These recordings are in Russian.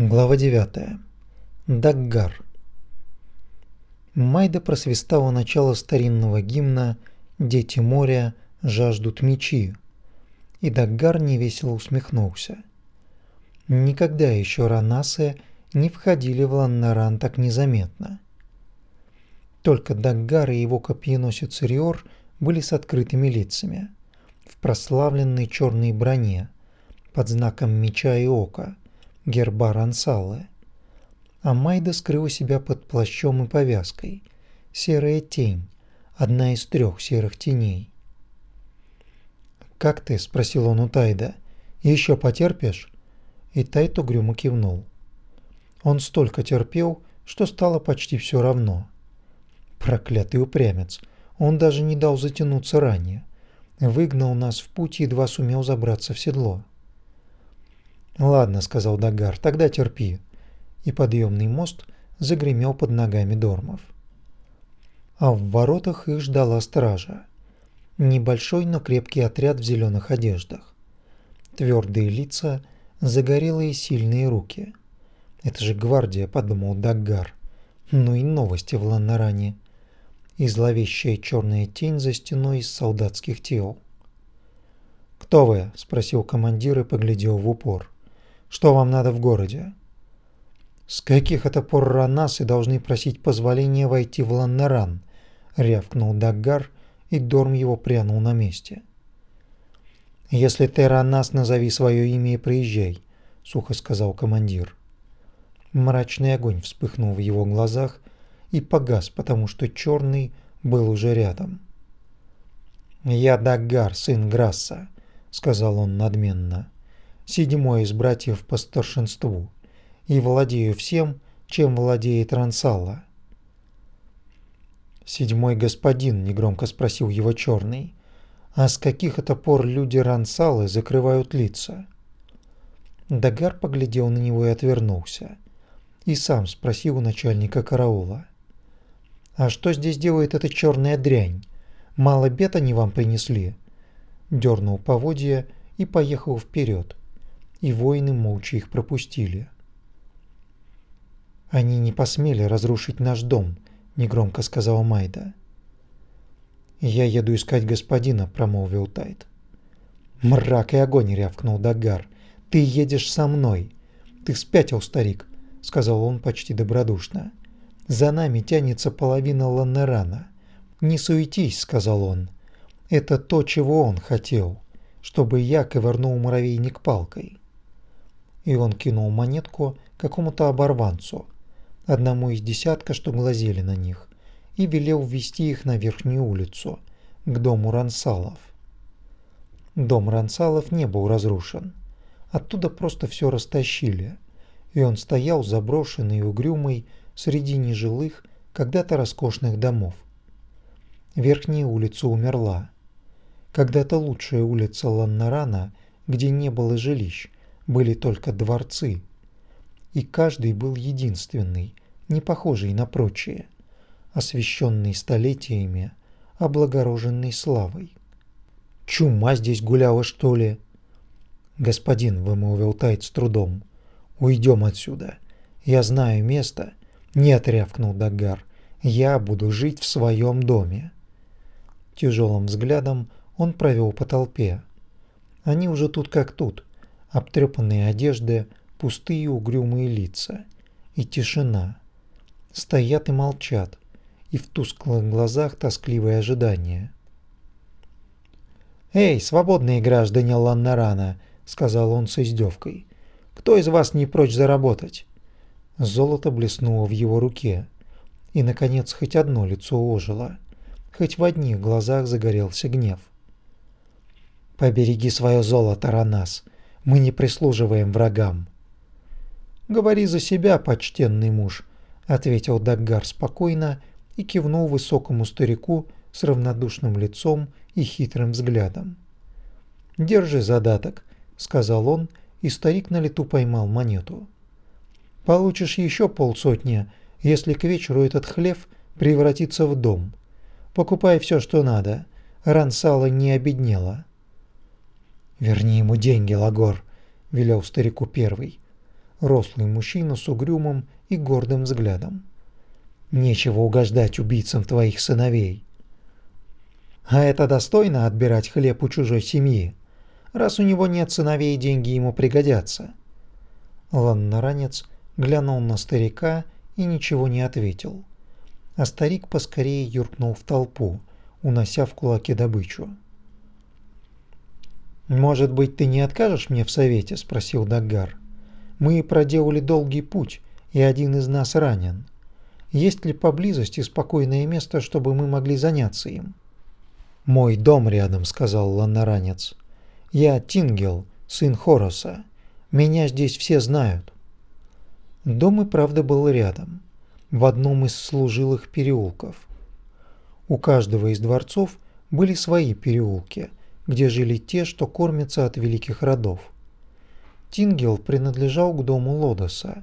Глава 9. Даггар. Майда просвистала начало старинного гимна «Дети моря жаждут мечи», и Даггар невесело усмехнулся. Никогда еще ранасы не входили в Ланнаран так незаметно. Только Даггар и его копьеносец Риор были с открытыми лицами, в прославленной черной броне, под знаком меча и ока – герба Рансалы. Майда скрыла себя под плащом и повязкой. Серая тень, одна из трех серых теней. «Как ты?» – спросил он у Тайда. «Еще потерпишь?» И Тайд угрюмо кивнул. Он столько терпел, что стало почти все равно. Проклятый упрямец. Он даже не дал затянуться ранее. Выгнал нас в путь и едва сумел забраться в седло. «Ладно», — сказал Дагар, — «тогда терпи». И подъемный мост загремел под ногами Дормов. А в воротах их ждала стража. Небольшой, но крепкий отряд в зеленых одеждах. Твердые лица, загорелые сильные руки. «Это же гвардия», — подумал Даггар. «Ну и новости в Ланнаране». И зловещая черная тень за стеной из солдатских тел. «Кто вы?» – спросил командир и поглядел в упор. Что вам надо в городе? С каких это пор ранасы должны просить позволения войти в Ланнеран? рявкнул Даггар, и Дорм его прянул на месте. Если ты ранас, назови свое имя и приезжай, сухо сказал командир. Мрачный огонь вспыхнул в его глазах и погас, потому что черный был уже рядом. «Я Даггар, сын Грасса», — сказал он надменно седьмой из братьев по старшинству, и владею всем, чем владеет Рансала. Седьмой господин негромко спросил его черный, а с каких это пор люди Рансалы закрывают лица? Дагар поглядел на него и отвернулся, и сам спросил у начальника караула. «А что здесь делает эта черная дрянь? Мало бед они вам принесли?» Дернул поводья и поехал вперед, и воины молча их пропустили. «Они не посмели разрушить наш дом», — негромко сказала Майда. «Я еду искать господина», — промолвил Тайт. «Мрак и огонь!» — рявкнул Дагар. «Ты едешь со мной!» «Ты спятил, старик!» — сказал он почти добродушно. «За нами тянется половина Ланнерана. Не суетись!» — сказал он. «Это то, чего он хотел, чтобы я ковырнул муравейник палкой и он кинул монетку какому-то оборванцу, одному из десятка, что глазели на них, и велел ввести их на верхнюю улицу, к дому Рансалов. Дом Рансалов не был разрушен. Оттуда просто все растащили, и он стоял заброшенный и угрюмый среди нежилых, когда-то роскошных домов. Верхняя улица умерла. Когда-то лучшая улица Ланнарана, где не было жилищ, были только дворцы, и каждый был единственный, не похожий на прочие, освященный столетиями, облагороженный славой. «Чума здесь гуляла, что ли?» «Господин», — вымолвил Тайт с трудом, — «уйдем отсюда. Я знаю место». «Нет», — рявкнул Дагар, — «я буду жить в своем доме». Тяжелым взглядом он провел по толпе. Они уже тут как тут, обтрепанные одежды, пустые угрюмые лица и тишина. Стоят и молчат, и в тусклых глазах тоскливое ожидание. «Эй, свободные граждане Ланнарана!» — сказал он с издевкой. «Кто из вас не прочь заработать?» Золото блеснуло в его руке, и, наконец, хоть одно лицо ожило, хоть в одних глазах загорелся гнев. «Побереги свое золото, Ранас!» Мы не прислуживаем врагам. Говори за себя, почтенный муж, ответил Даггар спокойно и кивнул высокому старику с равнодушным лицом и хитрым взглядом. Держи задаток, сказал он, и старик на лету поймал монету. Получишь еще полсотни, если к вечеру этот хлев превратится в дом. Покупай все, что надо. Рансала не обеднела. «Верни ему деньги, Лагор», — велел старику первый. рослый мужчина с угрюмым и гордым взглядом. «Нечего угождать убийцам твоих сыновей». «А это достойно отбирать хлеб у чужой семьи? Раз у него нет сыновей, деньги ему пригодятся». Ланнаранец глянул на старика и ничего не ответил. А старик поскорее юркнул в толпу, унося в кулаке добычу. «Может быть, ты не откажешь мне в совете?» – спросил Даггар. «Мы проделали долгий путь, и один из нас ранен. Есть ли поблизости спокойное место, чтобы мы могли заняться им?» «Мой дом рядом», – сказал ланаранец. «Я Тингел, сын Хороса. Меня здесь все знают». Дом и правда был рядом, в одном из служилых переулков. У каждого из дворцов были свои переулки – где жили те, что кормятся от великих родов. Тингел принадлежал к дому Лодоса,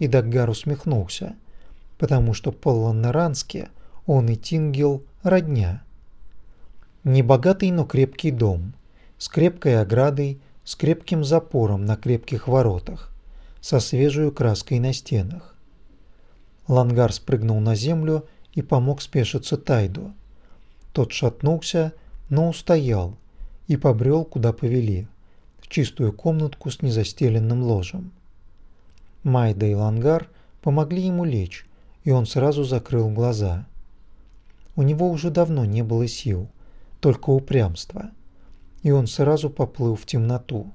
и Даггар усмехнулся, потому что по-ланнерански он и Тингел родня. Небогатый, но крепкий дом, с крепкой оградой, с крепким запором на крепких воротах, со свежей краской на стенах. Лангар спрыгнул на землю и помог спешиться Тайду. Тот шатнулся, но устоял, и побрел, куда повели, в чистую комнатку с незастеленным ложем. Майда и Лангар помогли ему лечь, и он сразу закрыл глаза. У него уже давно не было сил, только упрямство, и он сразу поплыл в темноту,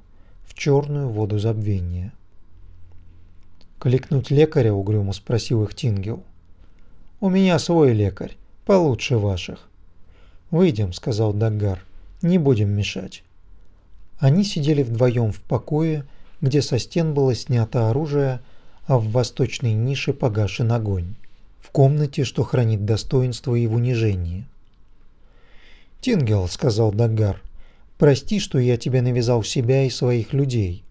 в черную воду забвения. «Кликнуть лекаря?» – угрюмо спросил их Тингел. «У меня свой лекарь, получше ваших». «Выйдем», – сказал Даггар. Не будем мешать. Они сидели вдвоем в покое, где со стен было снято оружие, а в восточной нише погашен огонь. В комнате, что хранит достоинство и в унижении. «Тингел», — сказал Дагар, — «прости, что я тебе навязал себя и своих людей.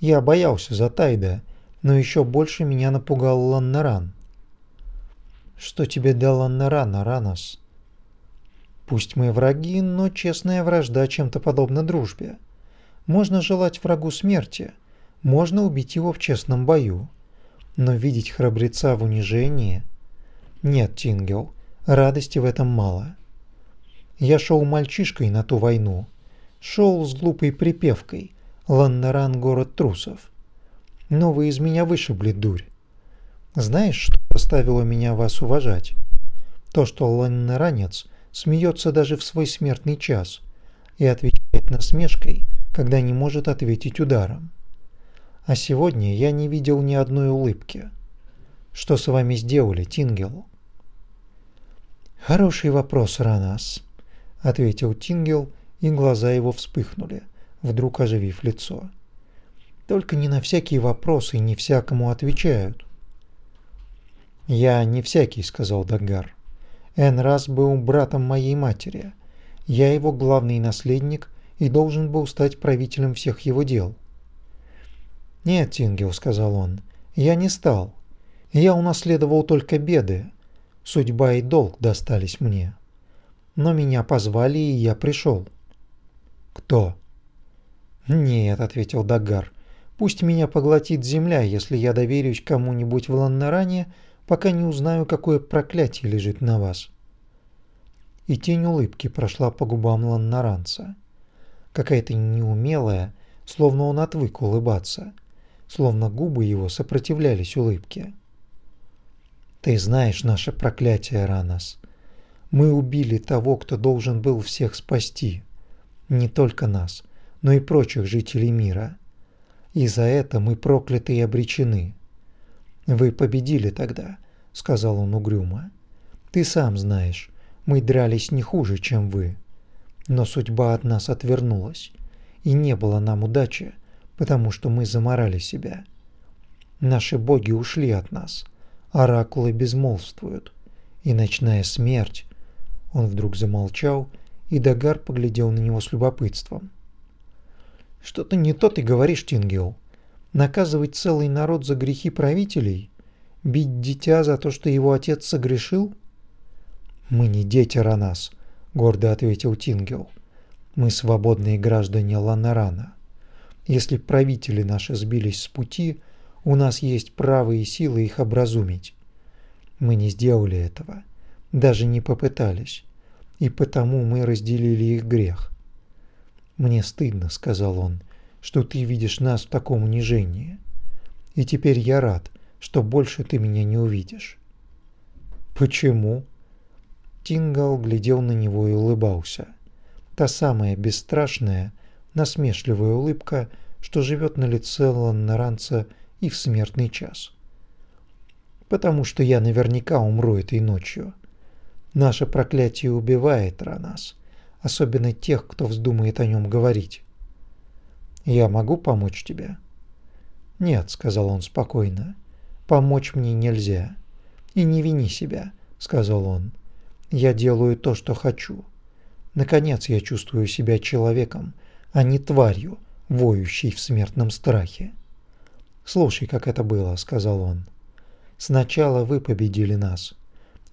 Я боялся за Тайда, но еще больше меня напугал Ланнаран». «Что тебе дал Ланнаран, Аранос?» Пусть мы враги, но честная вражда чем-то подобна дружбе. Можно желать врагу смерти, можно убить его в честном бою. Но видеть храбреца в унижении... Нет, Тингел, радости в этом мало. Я шел мальчишкой на ту войну. Шел с глупой припевкой «Ланнаран – город трусов». Но вы из меня вышибли дурь. Знаешь, что заставило меня вас уважать? То, что Ланнаранец – смеется даже в свой смертный час и отвечает насмешкой, когда не может ответить ударом. А сегодня я не видел ни одной улыбки. Что с вами сделали, Тингел? Хороший вопрос, Ранас, ответил Тингел, и глаза его вспыхнули, вдруг оживив лицо. Только не на всякие вопросы не всякому отвечают. Я не всякий, сказал Дагар. Энрас был братом моей матери. Я его главный наследник и должен был стать правителем всех его дел. «Нет, Тингел», — сказал он, — «я не стал. Я унаследовал только беды. Судьба и долг достались мне. Но меня позвали, и я пришел». «Кто?» «Нет», — ответил Дагар, — «пусть меня поглотит земля, если я доверюсь кому-нибудь в Ланнаране, пока не узнаю, какое проклятие лежит на вас. И тень улыбки прошла по губам Ланнаранца. Какая-то неумелая, словно он отвык улыбаться, словно губы его сопротивлялись улыбке. Ты знаешь наше проклятие, Ранас. Мы убили того, кто должен был всех спасти. Не только нас, но и прочих жителей мира. И за это мы прокляты и обречены. Вы победили тогда, сказал он угрюмо. Ты сам знаешь, мы дрались не хуже, чем вы. Но судьба от нас отвернулась, и не было нам удачи, потому что мы заморали себя. Наши боги ушли от нас, оракулы безмолвствуют, и ночная смерть. Он вдруг замолчал, и Дагар поглядел на него с любопытством. Что-то не то ты говоришь, Тингел. Наказывать целый народ за грехи правителей? Бить дитя за то, что его отец согрешил? «Мы не дети Ранас», — гордо ответил Тингел. «Мы свободные граждане Ланарана. Если правители наши сбились с пути, У нас есть право и силы их образумить. Мы не сделали этого, даже не попытались, и потому мы разделили их грех. «Мне стыдно», — сказал он, — «что ты видишь нас в таком унижении. И теперь я рад, что больше ты меня не увидишь». «Почему?» Тингал глядел на него и улыбался. Та самая бесстрашная, насмешливая улыбка, что живет на лице Ланнаранца и в смертный час. «Потому что я наверняка умру этой ночью. Наше проклятие убивает Ранас, особенно тех, кто вздумает о нем говорить. Я могу помочь тебе?» «Нет», — сказал он спокойно, — «помочь мне нельзя. И не вини себя», — сказал он. «Я делаю то, что хочу. Наконец я чувствую себя человеком, а не тварью, воющей в смертном страхе». «Слушай, как это было», — сказал он. «Сначала вы победили нас.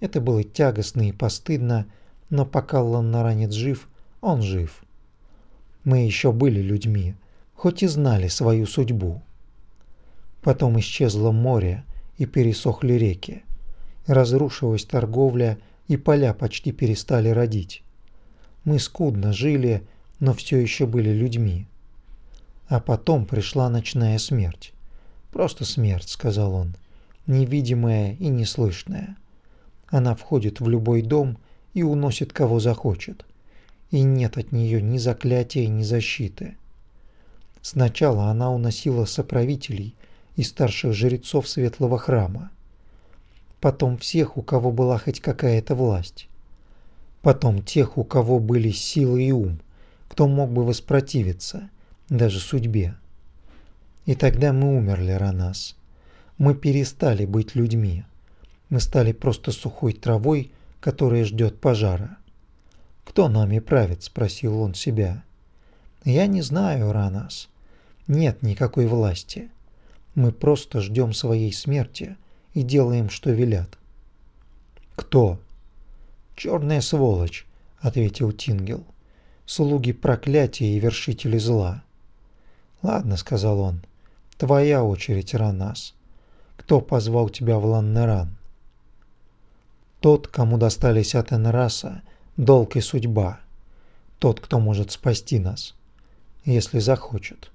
Это было тягостно и постыдно, но пока Ланнаранец жив, он жив. Мы еще были людьми, хоть и знали свою судьбу. Потом исчезло море и пересохли реки. Разрушилась торговля, и поля почти перестали родить. Мы скудно жили, но все еще были людьми. А потом пришла ночная смерть. Просто смерть, сказал он, невидимая и неслышная. Она входит в любой дом и уносит кого захочет. И нет от нее ни заклятия, ни защиты. Сначала она уносила соправителей и старших жрецов светлого храма. Потом всех, у кого была хоть какая-то власть. Потом тех, у кого были силы и ум, кто мог бы воспротивиться даже судьбе. И тогда мы умерли, Ранас. Мы перестали быть людьми. Мы стали просто сухой травой, которая ждет пожара. «Кто нами правит?» – спросил он себя. «Я не знаю, Ранас. Нет никакой власти. Мы просто ждем своей смерти и делаем, что велят». «Кто?» «Черная сволочь», – ответил Тингел. «Слуги проклятия и вершители зла». «Ладно», – сказал он. «Твоя очередь, Ранас. Кто позвал тебя в Ланнеран?» Тот, кому достались от Энраса долг и судьба. Тот, кто может спасти нас, если захочет.